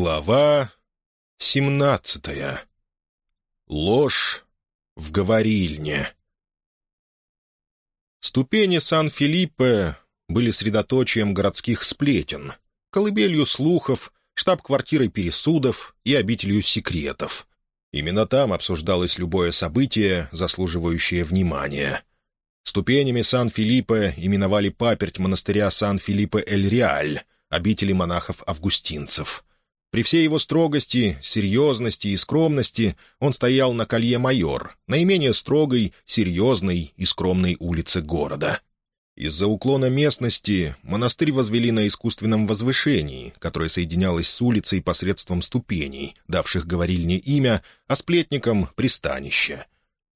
Глава семнадцатая. Ложь в говорильне. Ступени Сан-Филиппе были средоточием городских сплетен, колыбелью слухов, штаб-квартирой пересудов и обителью секретов. Именно там обсуждалось любое событие, заслуживающее внимания. Ступенями Сан-Филиппе именовали паперть монастыря Сан-Филиппе-Эль-Реаль, обители монахов-августинцев — при всей его строгости, серьезности и скромности он стоял на колье майор, наименее строгой, серьезной и скромной улице города. Из-за уклона местности монастырь возвели на искусственном возвышении, которое соединялось с улицей посредством ступеней, давших говорильне имя, а сплетникам — пристанище.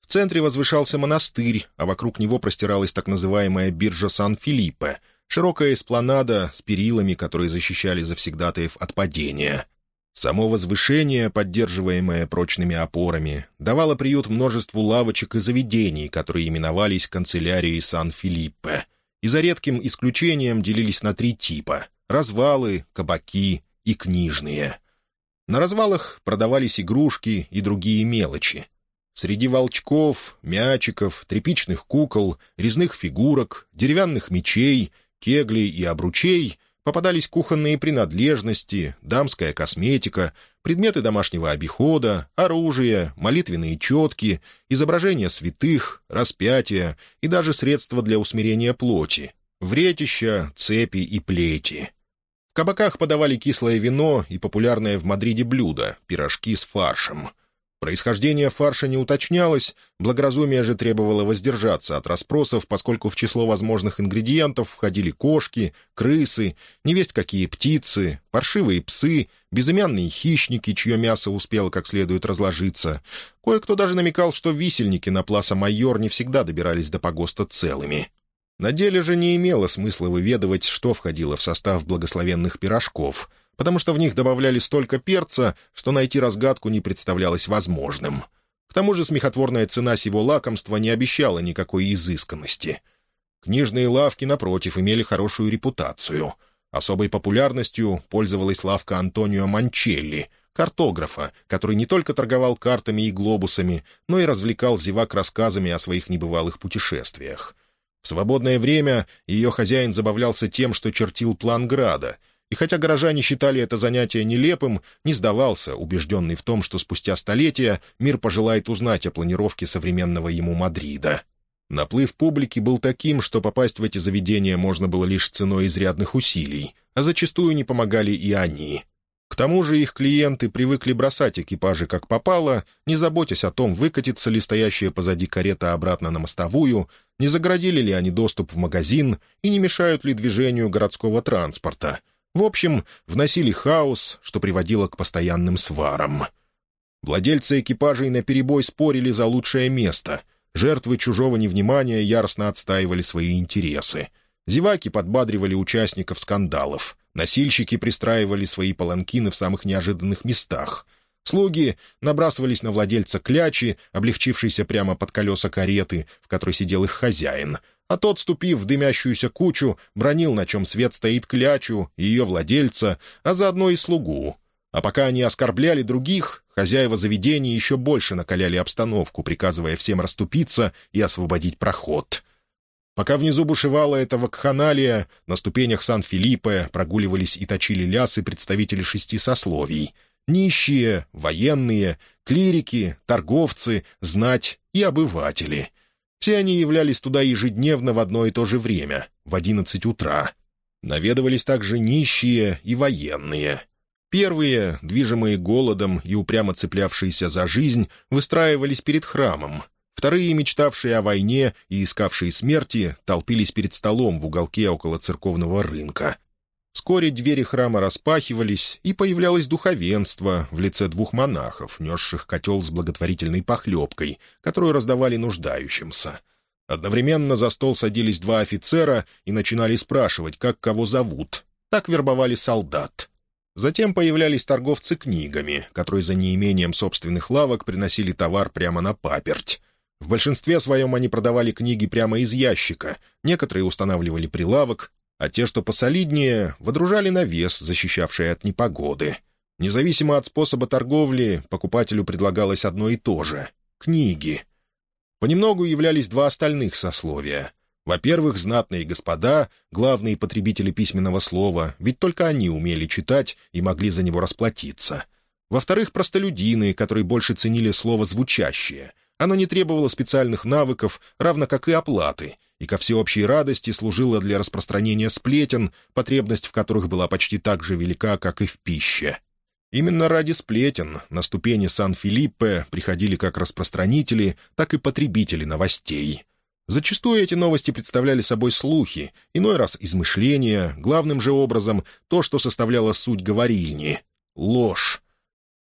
В центре возвышался монастырь, а вокруг него простиралась так называемая биржа Сан-Филиппе — широкая эспланада с перилами, которые защищали завсегдатаев от падения. Само возвышение, поддерживаемое прочными опорами, давало приют множеству лавочек и заведений, которые именовались канцелярией Сан-Филиппе, и за редким исключением делились на три типа — развалы, кабаки и книжные. На развалах продавались игрушки и другие мелочи. Среди волчков, мячиков, тряпичных кукол, резных фигурок, деревянных мечей кеглей и обручей попадались кухонные принадлежности, дамская косметика, предметы домашнего обихода, оружие, молитвенные четки, изображения святых, распятия и даже средства для усмирения плоти, вретища, цепи и плети. В кабаках подавали кислое вино и популярное в Мадриде блюдо — пирожки с фаршем — Происхождение фарша не уточнялось, благоразумие же требовало воздержаться от расспросов, поскольку в число возможных ингредиентов входили кошки, крысы, невесть какие птицы, паршивые псы, безымянные хищники, чье мясо успело как следует разложиться. Кое-кто даже намекал, что висельники на Пласа Майор не всегда добирались до погоста целыми. На деле же не имело смысла выведывать, что входило в состав благословенных пирожков — потому что в них добавляли столько перца, что найти разгадку не представлялось возможным. К тому же смехотворная цена сего лакомства не обещала никакой изысканности. Книжные лавки, напротив, имели хорошую репутацию. Особой популярностью пользовалась лавка Антонио Манчелли, картографа, который не только торговал картами и глобусами, но и развлекал зевак рассказами о своих небывалых путешествиях. В свободное время ее хозяин забавлялся тем, что чертил план града — и хотя горожане считали это занятие нелепым, не сдавался, убежденный в том, что спустя столетия мир пожелает узнать о планировке современного ему Мадрида. Наплыв публики был таким, что попасть в эти заведения можно было лишь ценой изрядных усилий, а зачастую не помогали и они. К тому же их клиенты привыкли бросать экипажи как попало, не заботясь о том, выкатится ли стоящая позади карета обратно на мостовую, не заградили ли они доступ в магазин и не мешают ли движению городского транспорта — в общем, вносили хаос, что приводило к постоянным сварам. Владельцы экипажей наперебой спорили за лучшее место. Жертвы чужого невнимания яростно отстаивали свои интересы. Зеваки подбадривали участников скандалов. Носильщики пристраивали свои паланкины в самых неожиданных местах. Слуги набрасывались на владельца клячи, облегчившейся прямо под колеса кареты, в которой сидел их хозяин, а тот, ступив в дымящуюся кучу, бронил, на чем свет стоит клячу, ее владельца, а заодно и слугу. А пока они оскорбляли других, хозяева заведения еще больше накаляли обстановку, приказывая всем расступиться и освободить проход. Пока внизу бушевала эта вакханалия, на ступенях Сан-Филиппе прогуливались и точили лясы представители шести сословий — нищие, военные, клирики, торговцы, знать и обыватели — все они являлись туда ежедневно в одно и то же время, в одиннадцать утра. Наведывались также нищие и военные. Первые, движимые голодом и упрямо цеплявшиеся за жизнь, выстраивались перед храмом. Вторые, мечтавшие о войне и искавшие смерти, толпились перед столом в уголке около церковного рынка. Вскоре двери храма распахивались, и появлялось духовенство в лице двух монахов, несших котел с благотворительной похлебкой, которую раздавали нуждающимся. Одновременно за стол садились два офицера и начинали спрашивать, как кого зовут. Так вербовали солдат. Затем появлялись торговцы книгами, которые за неимением собственных лавок приносили товар прямо на паперть. В большинстве своем они продавали книги прямо из ящика, некоторые устанавливали прилавок, а те, что посолиднее, водружали навес, защищавший от непогоды. Независимо от способа торговли, покупателю предлагалось одно и то же — книги. Понемногу являлись два остальных сословия. Во-первых, знатные господа, главные потребители письменного слова, ведь только они умели читать и могли за него расплатиться. Во-вторых, простолюдины, которые больше ценили слово звучащее. Оно не требовало специальных навыков, равно как и оплаты, и ко всеобщей радости служило для распространения сплетен, потребность в которых была почти так же велика, как и в пище. Именно ради сплетен на ступени Сан-Филиппе приходили как распространители, так и потребители новостей. Зачастую эти новости представляли собой слухи, иной раз измышления, главным же образом то, что составляло суть говорильни — ложь.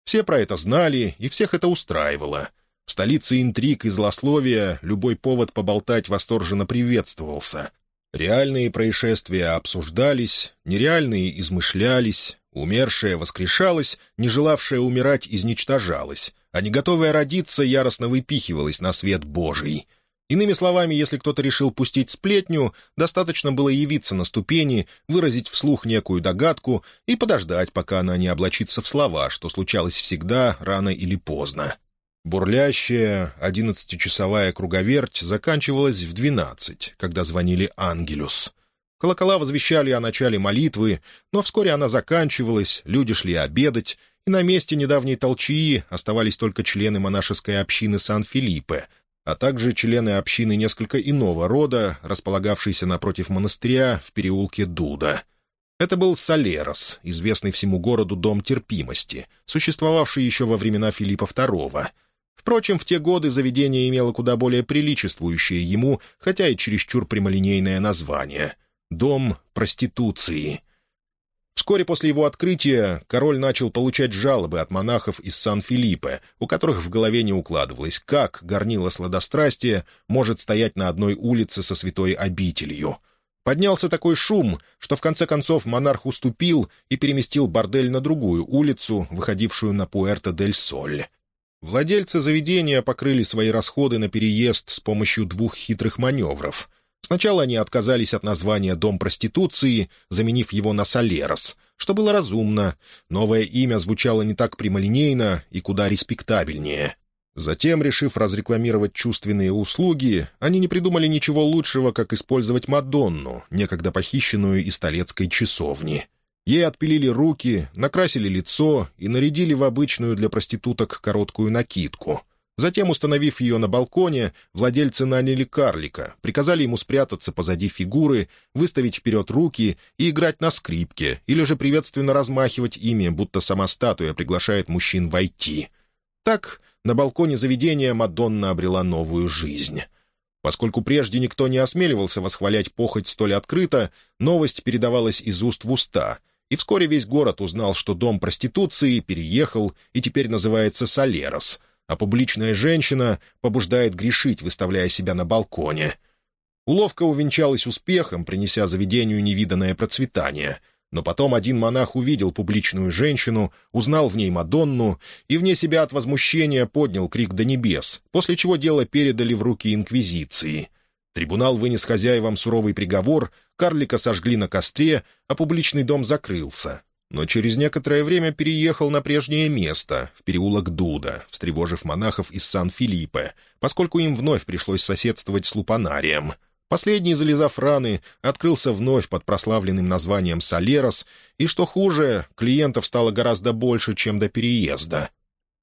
Все про это знали, и всех это устраивало. В столице интриг и злословия любой повод поболтать восторженно приветствовался. Реальные происшествия обсуждались, нереальные измышлялись, умершая воскрешалась, не желавшая умирать изничтожалась, а не готовая родиться яростно выпихивалась на свет Божий — Иными словами, если кто-то решил пустить сплетню, достаточно было явиться на ступени, выразить вслух некую догадку и подождать, пока она не облачится в слова, что случалось всегда, рано или поздно. Бурлящая одиннадцатичасовая круговерть заканчивалась в двенадцать, когда звонили «Ангелюс». Колокола возвещали о начале молитвы, но вскоре она заканчивалась, люди шли обедать, и на месте недавней толчии оставались только члены монашеской общины Сан-Филиппе, а также члены общины несколько иного рода, располагавшейся напротив монастыря в переулке Дуда. Это был Солерос, известный всему городу Дом терпимости, существовавший еще во времена Филиппа II. Впрочем, в те годы заведение имело куда более приличествующее ему, хотя и чересчур прямолинейное название — «Дом проституции». Вскоре после его открытия король начал получать жалобы от монахов из Сан-Филиппе, у которых в голове не укладывалось, как горнило сладострастия может стоять на одной улице со святой обителью. Поднялся такой шум, что в конце концов монарх уступил и переместил бордель на другую улицу, выходившую на Пуэрто-дель-Соль. Владельцы заведения покрыли свои расходы на переезд с помощью двух хитрых маневров — Сначала они отказались от названия «Дом проституции», заменив его на «Солерос», что было разумно. Новое имя звучало не так прямолинейно и куда респектабельнее. Затем, решив разрекламировать чувственные услуги, они не придумали ничего лучшего, как использовать Мадонну, некогда похищенную из Толецкой часовни. Ей отпилили руки, накрасили лицо и нарядили в обычную для проституток короткую накидку. Затем, установив ее на балконе, владельцы наняли карлика, приказали ему спрятаться позади фигуры, выставить вперед руки и играть на скрипке, или же приветственно размахивать ими, будто сама статуя приглашает мужчин войти. Так на балконе заведения Мадонна обрела новую жизнь. Поскольку прежде никто не осмеливался восхвалять похоть столь открыто, новость передавалась из уст в уста, и вскоре весь город узнал, что дом проституции переехал и теперь называется «Солерос», а публичная женщина побуждает грешить, выставляя себя на балконе. Уловка увенчалась успехом, принеся заведению невиданное процветание. Но потом один монах увидел публичную женщину, узнал в ней Мадонну и вне себя от возмущения поднял крик до небес, после чего дело передали в руки Инквизиции. Трибунал вынес хозяевам суровый приговор, карлика сожгли на костре, а публичный дом закрылся но через некоторое время переехал на прежнее место, в переулок Дуда, встревожив монахов из Сан-Филиппе, поскольку им вновь пришлось соседствовать с лупанарием. Последний, залезав раны, открылся вновь под прославленным названием «Солерос», и, что хуже, клиентов стало гораздо больше, чем до переезда.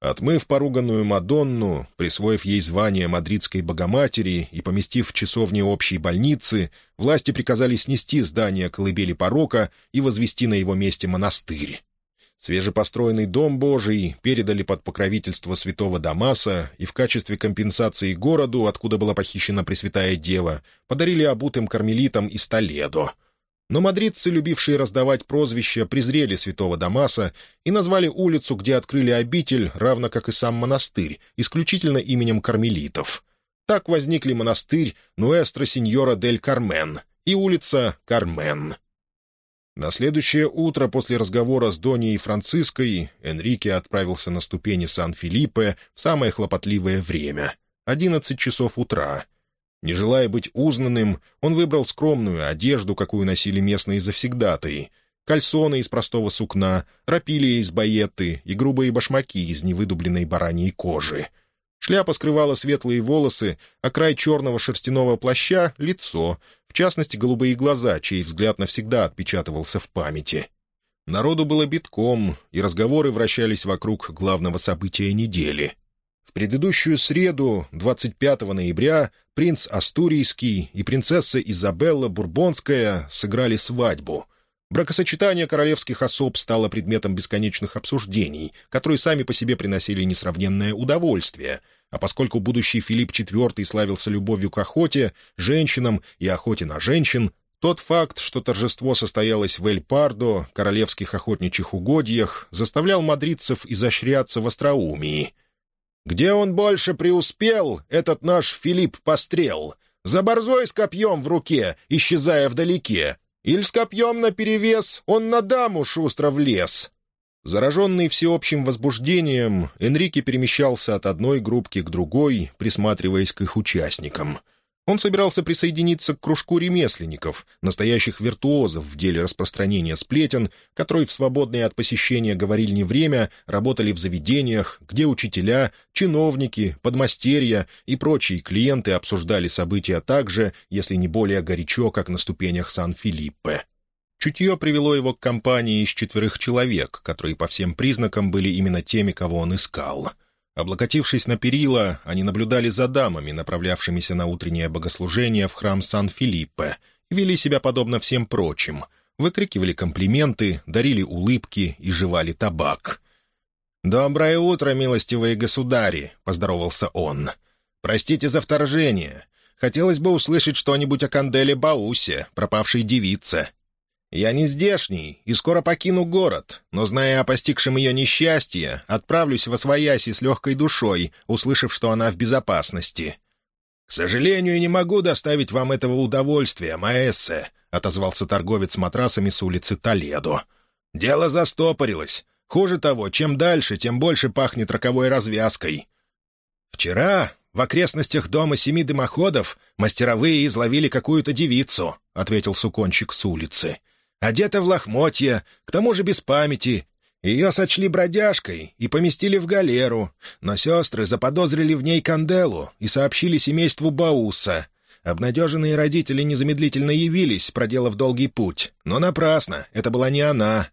Отмыв поруганную Мадонну, присвоив ей звание Мадридской Богоматери и поместив в часовне общей больницы, власти приказали снести здание колыбели порока и возвести на его месте монастырь. Свежепостроенный дом Божий передали под покровительство святого Дамаса и в качестве компенсации городу, откуда была похищена Пресвятая Дева, подарили обутым кармелитам из Толедо — но мадридцы, любившие раздавать прозвища, презрели святого Дамаса и назвали улицу, где открыли обитель, равно как и сам монастырь, исключительно именем кармелитов. Так возникли монастырь Нуэстро Синьора дель Кармен и улица Кармен. На следующее утро после разговора с Доней Франциской Энрике отправился на ступени Сан-Филиппе в самое хлопотливое время — одиннадцать часов утра — не желая быть узнанным, он выбрал скромную одежду, какую носили местные завсегдатые. кальсоны из простого сукна, рапилия из байетты и грубые башмаки из невыдубленной бараньей кожи. Шляпа скрывала светлые волосы, а край черного шерстяного плаща — лицо, в частности, голубые глаза, чей взгляд навсегда отпечатывался в памяти. Народу было битком, и разговоры вращались вокруг главного события недели. Предыдущую среду, 25 ноября, принц Астурийский и принцесса Изабелла Бурбонская сыграли свадьбу — Бракосочетание королевских особ стало предметом бесконечных обсуждений, которые сами по себе приносили несравненное удовольствие, а поскольку будущий Филипп IV славился любовью к охоте, женщинам и охоте на женщин, тот факт, что торжество состоялось в Эль-Пардо, королевских охотничьих угодьях, заставлял мадридцев изощряться в остроумии. «Где он больше преуспел, этот наш Филипп Пострел? За борзой с копьем в руке, исчезая вдалеке, Иль с копьем наперевес, он на даму шустро влез. Зараженный всеобщим возбуждением, Энрике перемещался от одной группки к другой, присматриваясь к их участникам — он собирался присоединиться к кружку ремесленников, настоящих виртуозов в деле распространения сплетен, которые в свободное от посещения говорильни время работали в заведениях, где учителя, чиновники, подмастерья и прочие клиенты обсуждали события так же, если не более горячо, как на ступенях Сан-Филиппе. Чутье привело его к компании из четверых человек, которые по всем признакам были именно теми, кого он искал — Облокотившись на перила, они наблюдали за дамами, направлявшимися на утреннее богослужение в храм Сан-Филиппе, и вели себя подобно всем прочим. Выкрикивали комплименты, дарили улыбки и жевали табак. «Доброе утро, милостивые государи!» — поздоровался он. «Простите за вторжение. Хотелось бы услышать что-нибудь о Канделе Баусе, пропавшей девице. Я не здешний и скоро покину город, но, зная о постигшем ее несчастье, отправлюсь во свояси с легкой душой, услышав, что она в безопасности. «К сожалению, не могу доставить вам этого удовольствия, Маэссе», — отозвался торговец матрасами с улицы Толедо. «Дело застопорилось. Хуже того, чем дальше, тем больше пахнет роковой развязкой. Вчера в окрестностях дома семи дымоходов мастеровые изловили какую-то девицу», — ответил сукончик с улицы одета в лохмотья, к тому же без памяти. Ее сочли бродяжкой и поместили в галеру, но сестры заподозрили в ней Канделу и сообщили семейству Бауса. Обнадеженные родители незамедлительно явились, проделав долгий путь, но напрасно, это была не она.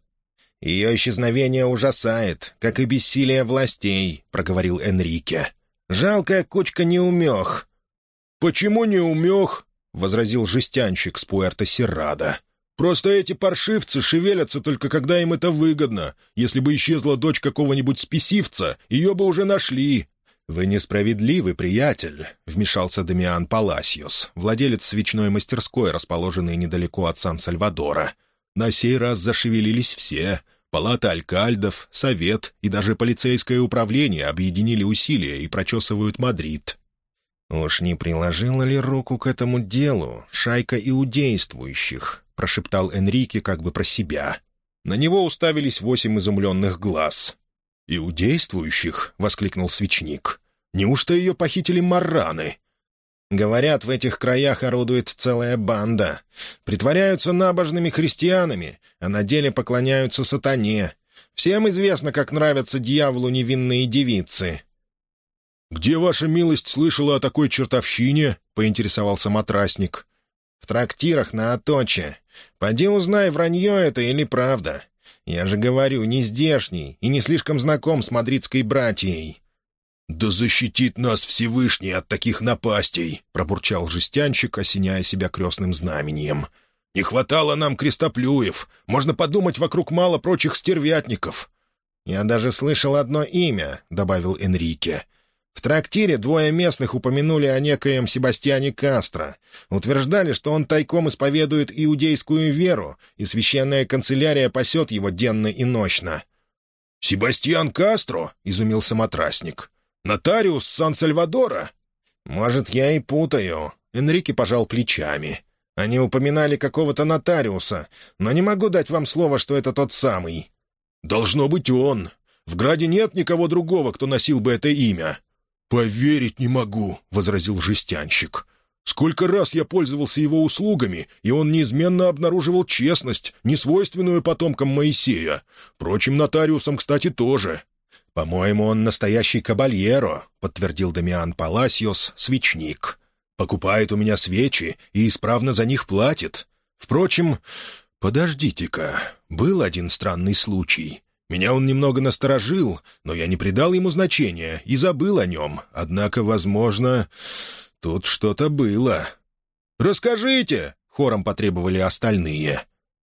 «Ее исчезновение ужасает, как и бессилие властей», — проговорил Энрике. «Жалкая кучка неумех». «Почему неумех?» — возразил жестянщик с Пуэрто-Серрада. Просто эти паршивцы шевелятся только когда им это выгодно. Если бы исчезла дочь какого-нибудь спесивца, ее бы уже нашли». «Вы несправедливы, приятель», — вмешался Дамиан Паласиос, владелец свечной мастерской, расположенной недалеко от Сан-Сальвадора. «На сей раз зашевелились все. Палата алькальдов, совет и даже полицейское управление объединили усилия и прочесывают Мадрид». «Уж не приложила ли руку к этому делу шайка иудействующих?» — прошептал Энрике как бы про себя. На него уставились восемь изумленных глаз. «Иудействующих?» — воскликнул свечник. «Неужто ее похитили марраны?» «Говорят, в этих краях орудует целая банда. Притворяются набожными христианами, а на деле поклоняются сатане. Всем известно, как нравятся дьяволу невинные девицы». «Где ваша милость слышала о такой чертовщине?» — поинтересовался матрасник. «В трактирах на Аточе. Поди узнай, вранье это или правда. Я же говорю, не здешний и не слишком знаком с мадридской братьей». «Да защитит нас Всевышний от таких напастей!» — пробурчал жестянщик, осеняя себя крестным знамением. «Не хватало нам крестоплюев. Можно подумать, вокруг мало прочих стервятников». «Я даже слышал одно имя», — добавил Энрике. В трактире двое местных упомянули о некоем Себастьяне Кастро. Утверждали, что он тайком исповедует иудейскую веру, и священная канцелярия пасет его денно и ночно. «Себастьян Кастро?» — изумился матрасник. «Нотариус Сан-Сальвадора?» «Может, я и путаю». Энрике пожал плечами. «Они упоминали какого-то нотариуса, но не могу дать вам слово, что это тот самый». «Должно быть он. В Граде нет никого другого, кто носил бы это имя. «Поверить не могу», — возразил жестянщик. Сколько раз я пользовался его услугами, и он неизменно обнаруживал честность, несвойственную потомкам Моисея. Прочим нотариусам, кстати, тоже. «По-моему, он настоящий кабальеро», — подтвердил Дамиан Паласиос, свечник. «Покупает у меня свечи и исправно за них платит. Впрочем, подождите-ка, был один странный случай. Меня он немного насторожил, но я не придал ему значения и забыл о нем. Однако, возможно, тут что-то было». «Расскажите!» — хором потребовали остальные.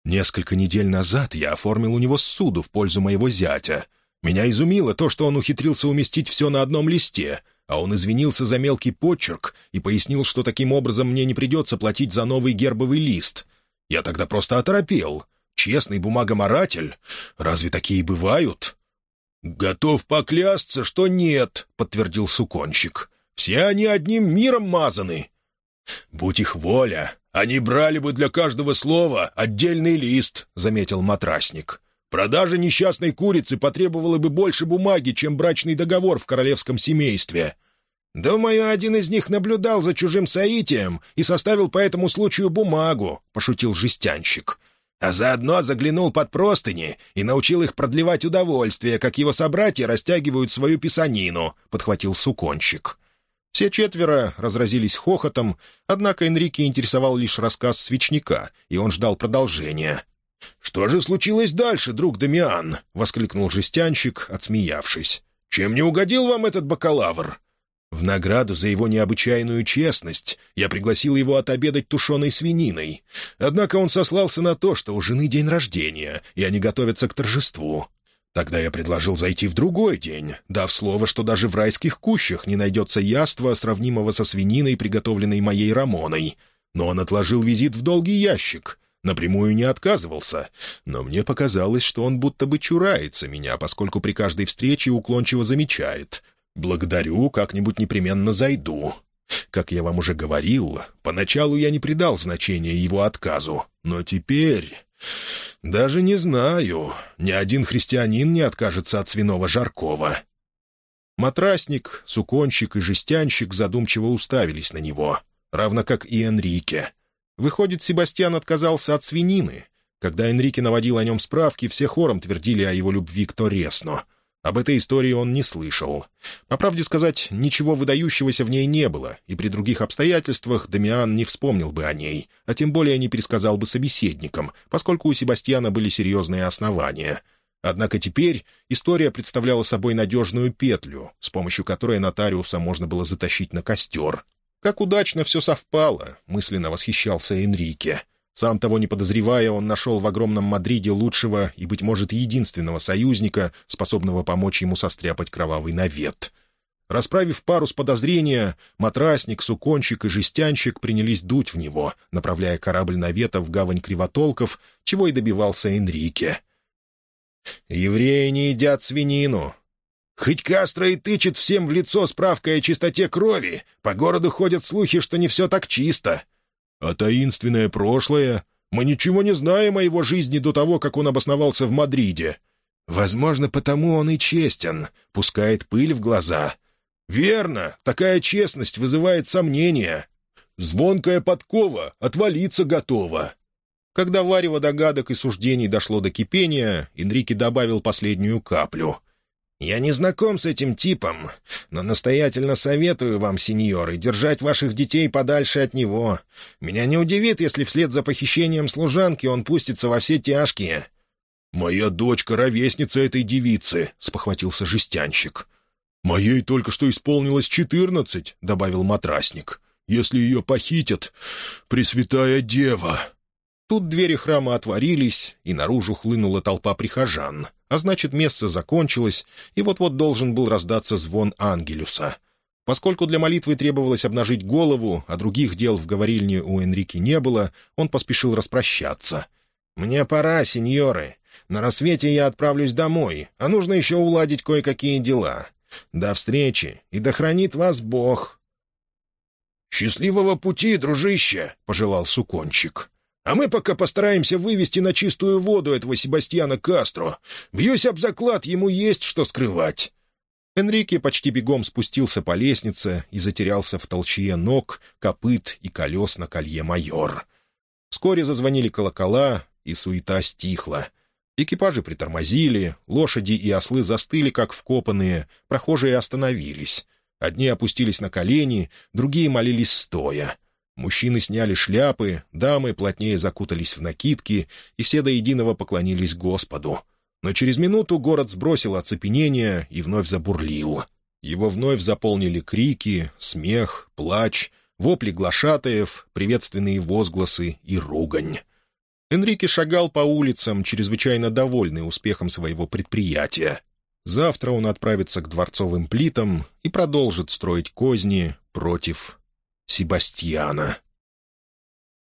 Несколько недель назад я оформил у него суду в пользу моего зятя. Меня изумило то, что он ухитрился уместить все на одном листе, а он извинился за мелкий почерк и пояснил, что таким образом мне не придется платить за новый гербовый лист. Я тогда просто оторопел. Честный бумагоморатель? Разве такие бывают?» «Готов поклясться, что нет», — подтвердил суконщик. «Все они одним миром мазаны». «Будь их воля, они брали бы для каждого слова отдельный лист», — заметил матрасник. Продажа несчастной курицы потребовала бы больше бумаги, чем брачный договор в королевском семействе. «Думаю, один из них наблюдал за чужим соитием и составил по этому случаю бумагу», — пошутил жестянщик. «А заодно заглянул под простыни и научил их продлевать удовольствие, как его собратья растягивают свою писанину», — подхватил суконщик. Все четверо разразились хохотом, однако Энрике интересовал лишь рассказ свечника, и он ждал продолжения. «Что же случилось дальше, друг Дамиан?» — воскликнул жестянщик, отсмеявшись. «Чем не угодил вам этот бакалавр?» В награду за его необычайную честность я пригласил его отобедать тушеной свининой. Однако он сослался на то, что у жены день рождения, и они готовятся к торжеству. Тогда я предложил зайти в другой день, дав слово, что даже в райских кущах не найдется яства, сравнимого со свининой, приготовленной моей Рамоной. Но он отложил визит в долгий ящик. Напрямую не отказывался, но мне показалось, что он будто бы чурается меня, поскольку при каждой встрече уклончиво замечает. «Благодарю, как-нибудь непременно зайду». Как я вам уже говорил, поначалу я не придал значения его отказу, но теперь... Даже не знаю, ни один христианин не откажется от свиного жаркого. Матрасник, суконщик и жестянщик задумчиво уставились на него, равно как и Энрике — Выходит, Себастьян отказался от свинины. Когда Энрике наводил о нем справки, все хором твердили о его любви к Торресно. Об этой истории он не слышал. По правде сказать, ничего выдающегося в ней не было, и при других обстоятельствах Дамиан не вспомнил бы о ней, а тем более не пересказал бы собеседникам, поскольку у Себастьяна были серьезные основания. Однако теперь история представляла собой надежную петлю, с помощью которой нотариуса можно было затащить на костер, как удачно все совпало, мысленно восхищался Энрике. Сам того не подозревая, он нашел в огромном Мадриде лучшего и, быть может, единственного союзника, способного помочь ему состряпать кровавый навет. Расправив пару с подозрения, матрасник, сукончик и жестянщик принялись дуть в него, направляя корабль навета в гавань кривотолков, чего и добивался Энрике. «Евреи не едят свинину», Хоть Кастро и тычет всем в лицо справкой о чистоте крови, по городу ходят слухи, что не все так чисто. А таинственное прошлое? Мы ничего не знаем о его жизни до того, как он обосновался в Мадриде. Возможно, потому он и честен, пускает пыль в глаза. Верно, такая честность вызывает сомнения. Звонкая подкова, отвалиться готова. Когда варево догадок и суждений дошло до кипения, Энрике добавил последнюю каплю — я не знаком с этим типом, но настоятельно советую вам, сеньоры, держать ваших детей подальше от него. Меня не удивит, если вслед за похищением служанки он пустится во все тяжкие». «Моя дочка — ровесница этой девицы», — спохватился жестянщик. «Моей только что исполнилось четырнадцать», — добавил матрасник. «Если ее похитят, Пресвятая Дева!» Тут двери храма отворились, и наружу хлынула толпа прихожан, а значит, место закончилось, и вот-вот должен был раздаться звон ангелюса. Поскольку для молитвы требовалось обнажить голову, а других дел в говорильне у Энрики не было, он поспешил распрощаться. «Мне пора, сеньоры. На рассвете я отправлюсь домой, а нужно еще уладить кое-какие дела. До встречи, и да хранит вас Бог!» «Счастливого пути, дружище!» — пожелал сукончик. А мы пока постараемся вывести на чистую воду этого Себастьяна Кастро. Бьюсь об заклад, ему есть что скрывать». Энрике почти бегом спустился по лестнице и затерялся в толчье ног, копыт и колес на колье майор. Вскоре зазвонили колокола, и суета стихла. Экипажи притормозили, лошади и ослы застыли, как вкопанные, прохожие остановились. Одни опустились на колени, другие молились стоя. Мужчины сняли шляпы, дамы плотнее закутались в накидки, и все до единого поклонились Господу — но через минуту город сбросил оцепенение и вновь забурлил. Его вновь заполнили крики, смех, плач, вопли глашатаев, приветственные возгласы и ругань. Энрике шагал по улицам, чрезвычайно довольный успехом своего предприятия. Завтра он отправится к дворцовым плитам и продолжит строить козни против Себастьяна.